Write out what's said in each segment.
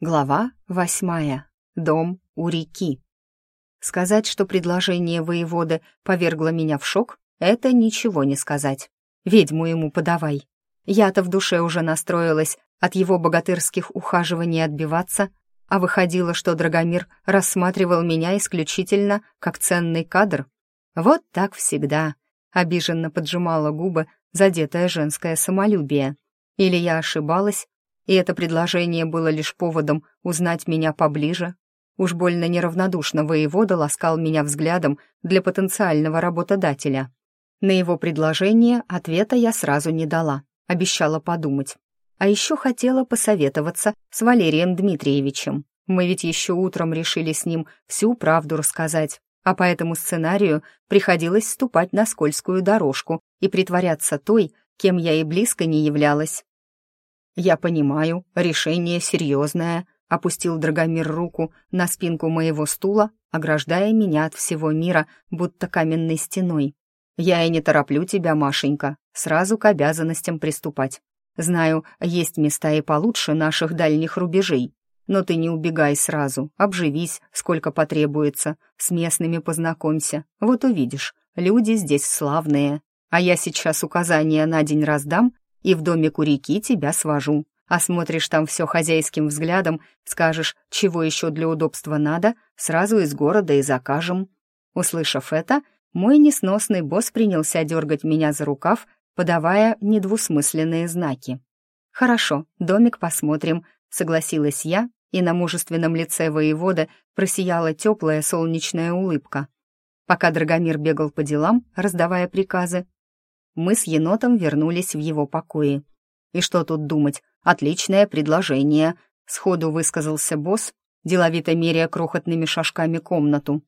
Глава восьмая. Дом у реки. Сказать, что предложение воеводы повергло меня в шок, это ничего не сказать. Ведьму ему подавай. Я-то в душе уже настроилась от его богатырских ухаживаний отбиваться, а выходило, что Драгомир рассматривал меня исключительно как ценный кадр. Вот так всегда. Обиженно поджимала губы задетое женское самолюбие. Или я ошибалась, и это предложение было лишь поводом узнать меня поближе. Уж больно неравнодушно воевода ласкал меня взглядом для потенциального работодателя. На его предложение ответа я сразу не дала, обещала подумать. А еще хотела посоветоваться с Валерием Дмитриевичем. Мы ведь еще утром решили с ним всю правду рассказать, а по этому сценарию приходилось ступать на скользкую дорожку и притворяться той, кем я и близко не являлась. «Я понимаю, решение серьезное», — опустил Драгомир руку на спинку моего стула, ограждая меня от всего мира, будто каменной стеной. «Я и не тороплю тебя, Машенька, сразу к обязанностям приступать. Знаю, есть места и получше наших дальних рубежей, но ты не убегай сразу, обживись, сколько потребуется, с местными познакомься, вот увидишь, люди здесь славные. А я сейчас указания на день раздам и в домик у реки тебя свожу. Осмотришь там все хозяйским взглядом, скажешь, чего еще для удобства надо, сразу из города и закажем». Услышав это, мой несносный босс принялся дергать меня за рукав, подавая недвусмысленные знаки. «Хорошо, домик посмотрим», — согласилась я, и на мужественном лице воевода просияла теплая солнечная улыбка. Пока Драгомир бегал по делам, раздавая приказы, мы с енотом вернулись в его покои. И что тут думать, отличное предложение, сходу высказался босс, деловито меряя крохотными шажками комнату.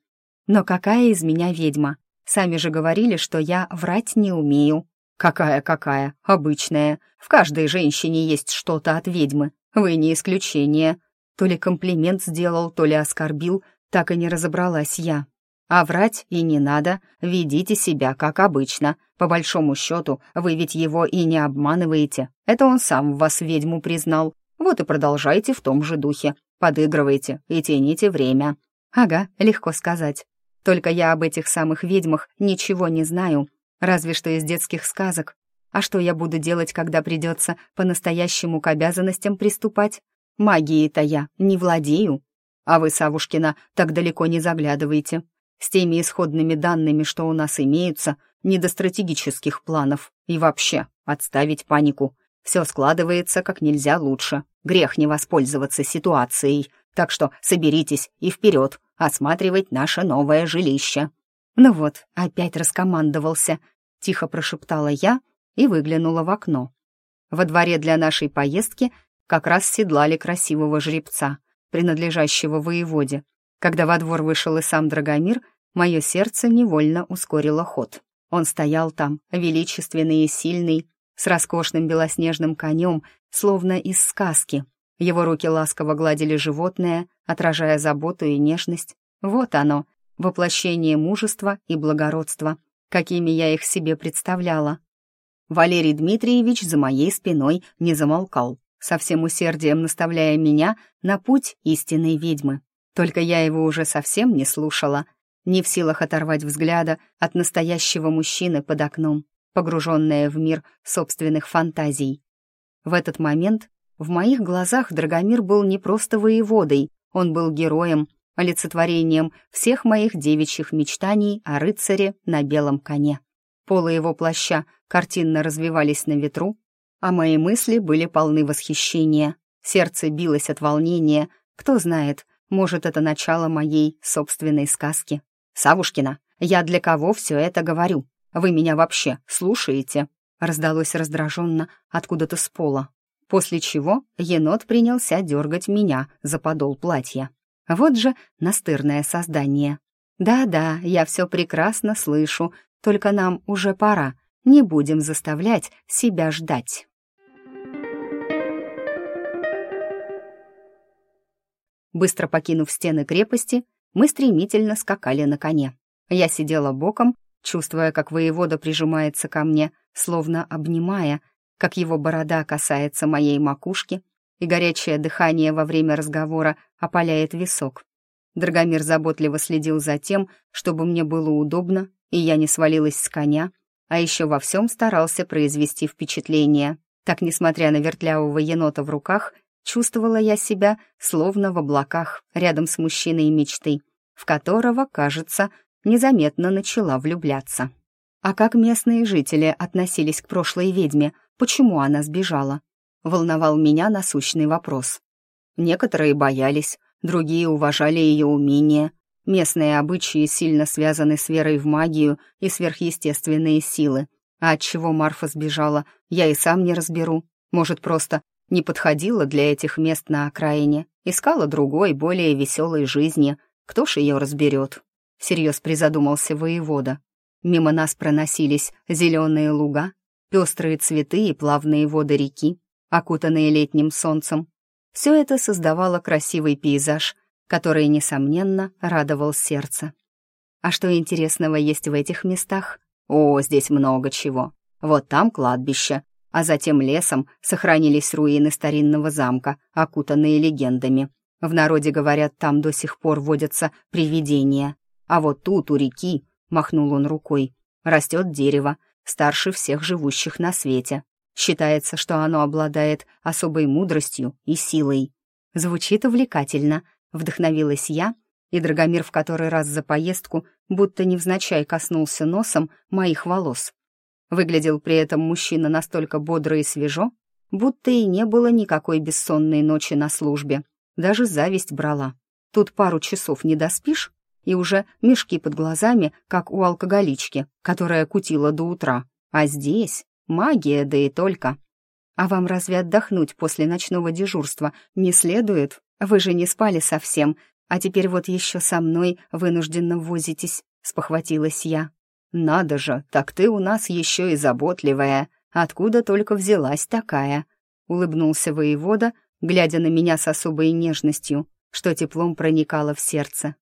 Но какая из меня ведьма? Сами же говорили, что я врать не умею. Какая-какая, обычная. В каждой женщине есть что-то от ведьмы. Вы не исключение. То ли комплимент сделал, то ли оскорбил, так и не разобралась я. А врать и не надо, ведите себя как обычно. По большому счету, вы ведь его и не обманываете. Это он сам вас ведьму признал. Вот и продолжайте в том же духе. Подыгрывайте и тяните время. Ага, легко сказать. Только я об этих самых ведьмах ничего не знаю, разве что из детских сказок. А что я буду делать, когда придется по-настоящему к обязанностям приступать? Магией-то я не владею. А вы, Савушкина, так далеко не заглядывайте. С теми исходными данными, что у нас имеются, не до стратегических планов. И вообще, отставить панику. Все складывается как нельзя лучше. Грех не воспользоваться ситуацией. Так что соберитесь и вперед, осматривать наше новое жилище. Ну вот, опять раскомандовался, тихо прошептала я и выглянула в окно. Во дворе для нашей поездки как раз седлали красивого жеребца, принадлежащего воеводе, когда во двор вышел и сам Драгомир, мое сердце невольно ускорило ход. Он стоял там, величественный и сильный, с роскошным белоснежным конем, словно из сказки. Его руки ласково гладили животное, отражая заботу и нежность. Вот оно, воплощение мужества и благородства, какими я их себе представляла. Валерий Дмитриевич за моей спиной не замолкал, со всем усердием наставляя меня на путь истинной ведьмы. Только я его уже совсем не слушала, не в силах оторвать взгляда от настоящего мужчины под окном, погруженная в мир собственных фантазий. В этот момент в моих глазах Драгомир был не просто воеводой, он был героем, олицетворением всех моих девичьих мечтаний о рыцаре на белом коне. Полы его плаща картинно развивались на ветру, а мои мысли были полны восхищения. Сердце билось от волнения, кто знает, может, это начало моей собственной сказки. «Савушкина, я для кого все это говорю? Вы меня вообще слушаете?» Раздалось раздраженно откуда-то с пола. После чего енот принялся дергать меня за подол платья. Вот же настырное создание. «Да-да, я все прекрасно слышу, только нам уже пора. Не будем заставлять себя ждать». Быстро покинув стены крепости, мы стремительно скакали на коне. Я сидела боком, чувствуя, как воевода прижимается ко мне, словно обнимая, как его борода касается моей макушки, и горячее дыхание во время разговора опаляет висок. Драгомир заботливо следил за тем, чтобы мне было удобно, и я не свалилась с коня, а еще во всем старался произвести впечатление. Так, несмотря на вертлявого енота в руках, чувствовала я себя словно в облаках рядом с мужчиной мечты, в которого, кажется, незаметно начала влюбляться. А как местные жители относились к прошлой ведьме, почему она сбежала? Волновал меня насущный вопрос. Некоторые боялись, другие уважали ее умения. Местные обычаи сильно связаны с верой в магию и сверхъестественные силы. А от чего Марфа сбежала, я и сам не разберу. Может, просто не подходила для этих мест на окраине, искала другой, более веселой жизни. Кто ж ее разберет? Всерьез призадумался воевода. Мимо нас проносились зеленые луга, пестрые цветы и плавные воды реки, окутанные летним солнцем. Все это создавало красивый пейзаж, который, несомненно, радовал сердце. А что интересного есть в этих местах? О, здесь много чего. Вот там кладбище, а затем лесом сохранились руины старинного замка, окутанные легендами. В народе говорят, там до сих пор водятся привидения. А вот тут, у реки, махнул он рукой, растет дерево, старше всех живущих на свете. Считается, что оно обладает особой мудростью и силой. Звучит увлекательно, вдохновилась я, и Драгомир в который раз за поездку будто невзначай коснулся носом моих волос. Выглядел при этом мужчина настолько бодро и свежо, будто и не было никакой бессонной ночи на службе. Даже зависть брала. Тут пару часов не доспишь, и уже мешки под глазами, как у алкоголички, которая кутила до утра. А здесь магия, да и только. А вам разве отдохнуть после ночного дежурства не следует? Вы же не спали совсем, а теперь вот еще со мной вынужденно возитесь, спохватилась я. Надо же, так ты у нас еще и заботливая. Откуда только взялась такая? Улыбнулся воевода, глядя на меня с особой нежностью, что теплом проникало в сердце.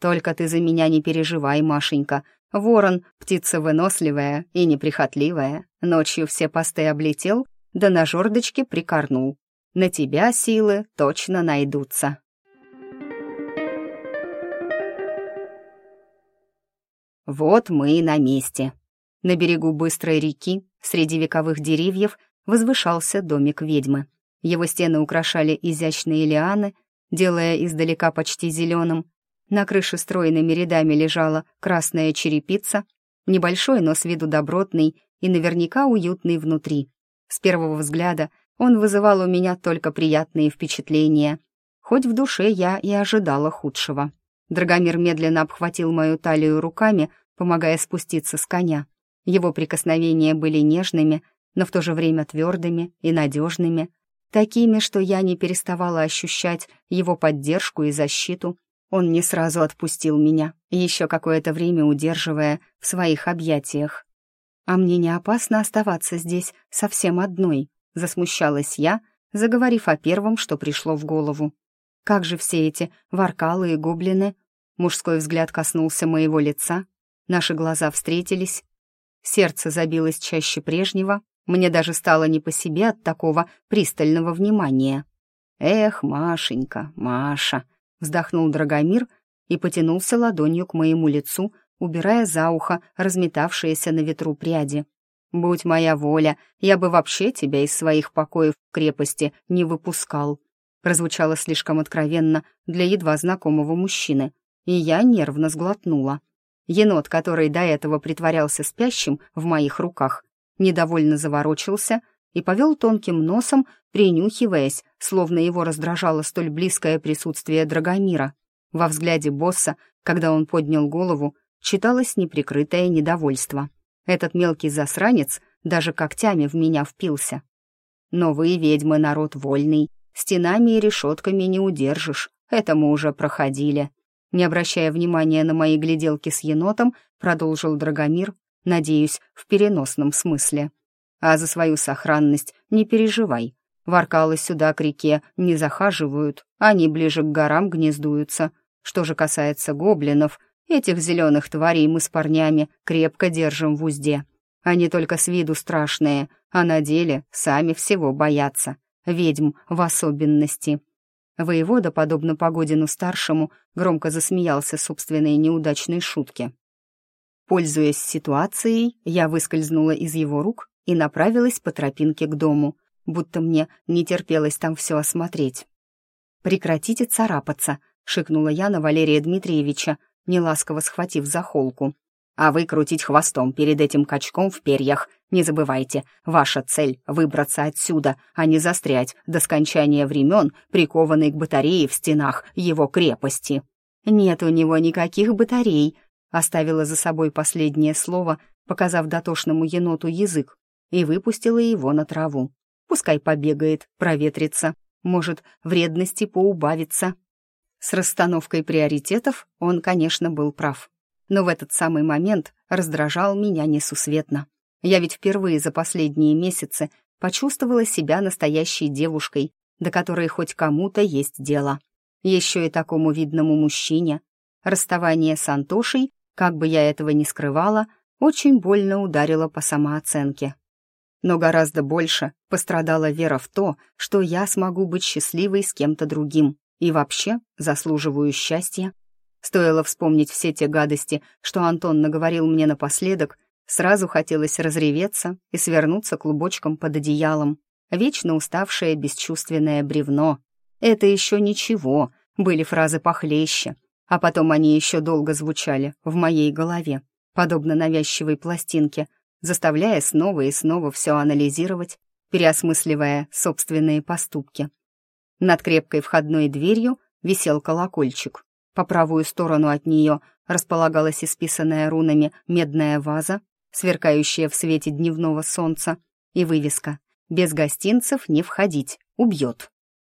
Только ты за меня не переживай, Машенька. Ворон — птица выносливая и неприхотливая. Ночью все посты облетел, да на жердочке прикорнул. На тебя силы точно найдутся. Вот мы и на месте. На берегу быстрой реки, среди вековых деревьев, возвышался домик ведьмы. Его стены украшали изящные лианы, делая издалека почти зеленым, на крыше стройными рядами лежала красная черепица, небольшой, но с виду добротный и наверняка уютный внутри. С первого взгляда он вызывал у меня только приятные впечатления, хоть в душе я и ожидала худшего. Драгомир медленно обхватил мою талию руками, помогая спуститься с коня. Его прикосновения были нежными, но в то же время твердыми и надежными, такими, что я не переставала ощущать его поддержку и защиту, он не сразу отпустил меня, еще какое-то время удерживая в своих объятиях. «А мне не опасно оставаться здесь совсем одной», — засмущалась я, заговорив о первом, что пришло в голову. «Как же все эти варкалы и гоблины?» Мужской взгляд коснулся моего лица, наши глаза встретились, сердце забилось чаще прежнего, мне даже стало не по себе от такого пристального внимания. «Эх, Машенька, Маша!» вздохнул Драгомир и потянулся ладонью к моему лицу, убирая за ухо разметавшиеся на ветру пряди. «Будь моя воля, я бы вообще тебя из своих покоев в крепости не выпускал», прозвучало слишком откровенно для едва знакомого мужчины, и я нервно сглотнула. Енот, который до этого притворялся спящим в моих руках, недовольно заворочился и повел тонким носом, принюхиваясь, словно его раздражало столь близкое присутствие Драгомира. Во взгляде босса, когда он поднял голову, читалось неприкрытое недовольство. Этот мелкий засранец даже когтями в меня впился. Но вы, ведьмы, народ вольный, стенами и решетками не удержишь, это мы уже проходили. Не обращая внимания на мои гляделки с енотом, продолжил Драгомир, надеюсь, в переносном смысле. А за свою сохранность не переживай. Варкалы сюда к реке не захаживают, они ближе к горам гнездуются. Что же касается гоблинов, этих зеленых тварей мы с парнями крепко держим в узде. Они только с виду страшные, а на деле сами всего боятся. ведьм в особенности. Воевода, подобно Погодину-старшему, громко засмеялся собственной неудачной шутке. Пользуясь ситуацией, я выскользнула из его рук и направилась по тропинке к дому, будто мне не терпелось там все осмотреть. «Прекратите царапаться», — шикнула я на Валерия Дмитриевича, неласково схватив за холку. «А вы крутить хвостом перед этим качком в перьях. Не забывайте, ваша цель — выбраться отсюда, а не застрять до скончания времен, прикованной к батарее в стенах его крепости». «Нет у него никаких батарей», — оставила за собой последнее слово, показав дотошному еноту язык, и выпустила его на траву. Пускай побегает, проветрится, может, вредности поубавится. С расстановкой приоритетов он, конечно, был прав. Но в этот самый момент раздражал меня несусветно. Я ведь впервые за последние месяцы почувствовала себя настоящей девушкой, до которой хоть кому-то есть дело. Еще и такому видному мужчине. Расставание с Антошей, как бы я этого ни скрывала, очень больно ударило по самооценке. Но гораздо больше пострадала вера в то, что я смогу быть счастливой с кем-то другим и вообще заслуживаю счастья. Стоило вспомнить все те гадости, что Антон наговорил мне напоследок, сразу хотелось разреветься и свернуться клубочком под одеялом. Вечно уставшее бесчувственное бревно. Это еще ничего, были фразы похлеще, а потом они еще долго звучали в моей голове, подобно навязчивой пластинке — заставляя снова и снова все анализировать, переосмысливая собственные поступки. Над крепкой входной дверью висел колокольчик. По правую сторону от нее располагалась исписанная рунами медная ваза, сверкающая в свете дневного солнца, и вывеска «Без гостинцев не входить, убьет».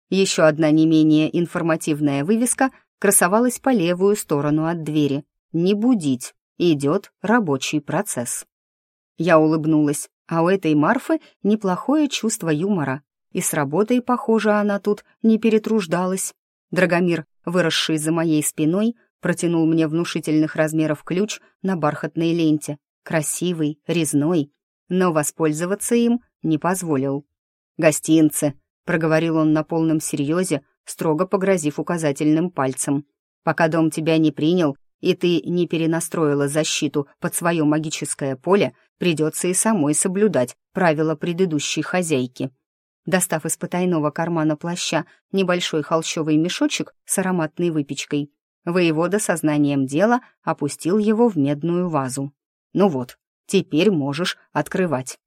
Еще одна не менее информативная вывеска красовалась по левую сторону от двери «Не будить, идет рабочий процесс». Я улыбнулась, а у этой Марфы неплохое чувство юмора. И с работой, похоже, она тут не перетруждалась. Драгомир, выросший за моей спиной, протянул мне внушительных размеров ключ на бархатной ленте. Красивый, резной, но воспользоваться им не позволил. «Гостинцы», — проговорил он на полном серьезе, строго погрозив указательным пальцем. «Пока дом тебя не принял, и ты не перенастроила защиту под свое магическое поле, придется и самой соблюдать правила предыдущей хозяйки. Достав из потайного кармана плаща небольшой холщовый мешочек с ароматной выпечкой, воевода сознанием дела опустил его в медную вазу. «Ну вот, теперь можешь открывать».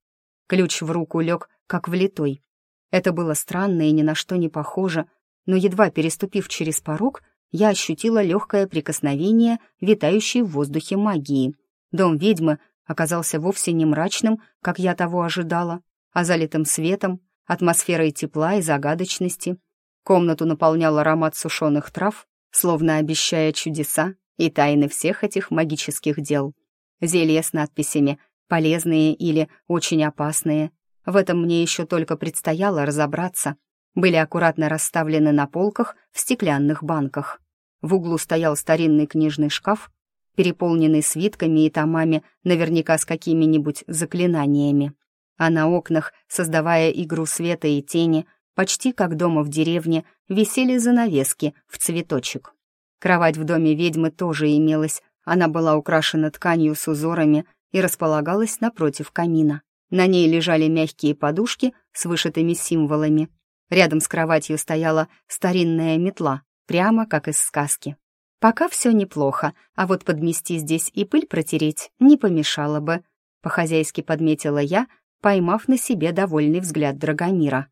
Ключ в руку лег, как влитой. Это было странно и ни на что не похоже, но едва переступив через порог, я ощутила легкое прикосновение витающей в воздухе магии. Дом ведьмы оказался вовсе не мрачным, как я того ожидала, а залитым светом, атмосферой тепла и загадочности. Комнату наполнял аромат сушеных трав, словно обещая чудеса и тайны всех этих магических дел. Зелья с надписями «полезные» или «очень опасные». В этом мне еще только предстояло разобраться. Были аккуратно расставлены на полках в стеклянных банках. В углу стоял старинный книжный шкаф, переполненный свитками и томами, наверняка с какими-нибудь заклинаниями. А на окнах, создавая игру света и тени, почти как дома в деревне, висели занавески в цветочек. Кровать в доме ведьмы тоже имелась, она была украшена тканью с узорами и располагалась напротив камина. На ней лежали мягкие подушки с вышитыми символами. Рядом с кроватью стояла старинная метла, прямо как из сказки. Пока все неплохо, а вот подмести здесь и пыль протереть не помешало бы, по-хозяйски подметила я, поймав на себе довольный взгляд Драгомира.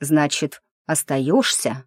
«Значит, остаешься?»